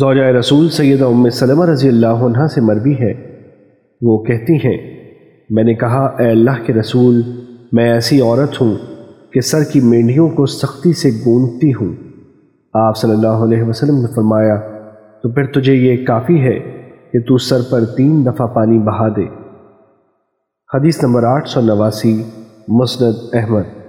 زوجہ رسول سیدہ ام سلمہ رضی اللہ عنہ سے مروی ہے۔ وہ کہتی ہیں، میں نے کہا، اے اللہ کے رسول، میں ایسی عورت ہوں کہ سر کی مینڈیوں کو سختی سے گونتی ہوں۔ آپ صلی اللہ علیہ وسلم نے فرمایا، تو پھر تجھے یہ کافی ہے کہ تو سر پر تین دفعہ پانی بہا دے۔ حدیث نمبر آٹھ سو نواسی، مسند احمد۔